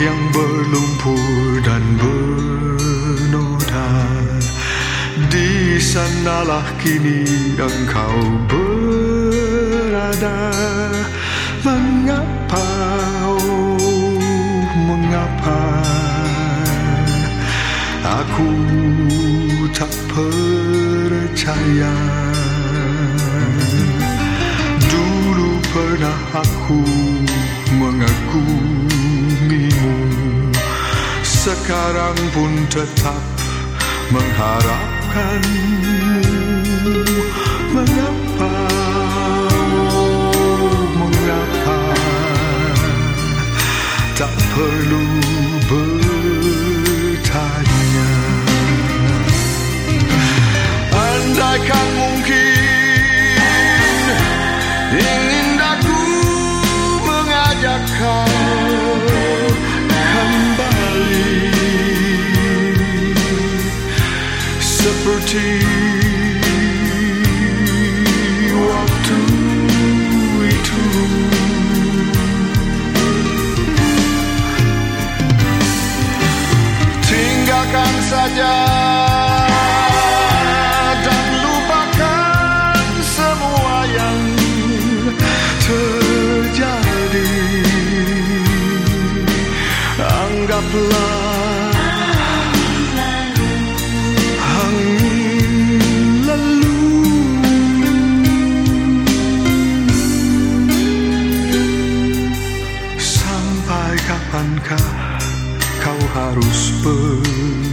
yang berlumpur dan bernoda Di sanalah kini engkau berada. Mengapa, oh mengapa? Aku tak percaya. Dulu pernah aku mengagumimu Sekarang pun tetap mengharapkanmu. Mengapa, mengapa? Tak perlu Waktu itu. Tinggalkan saja dan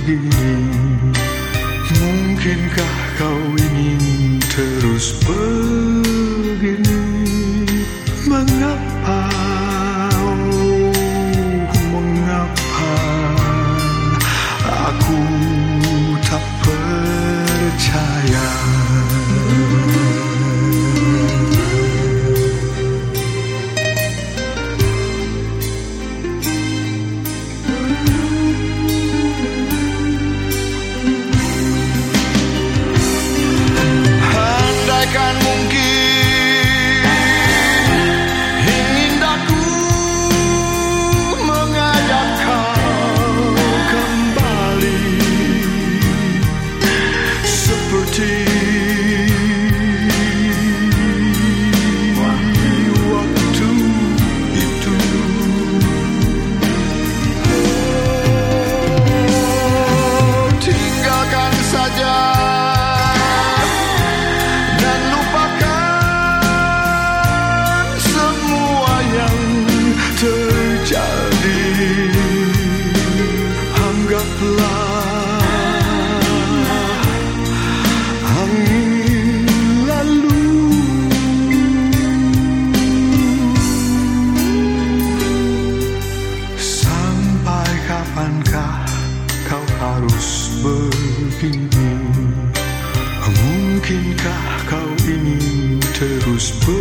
begini Mungkinkah kau ingin terus begini ti. Begini? Mungkinkah kau ingin terus begini?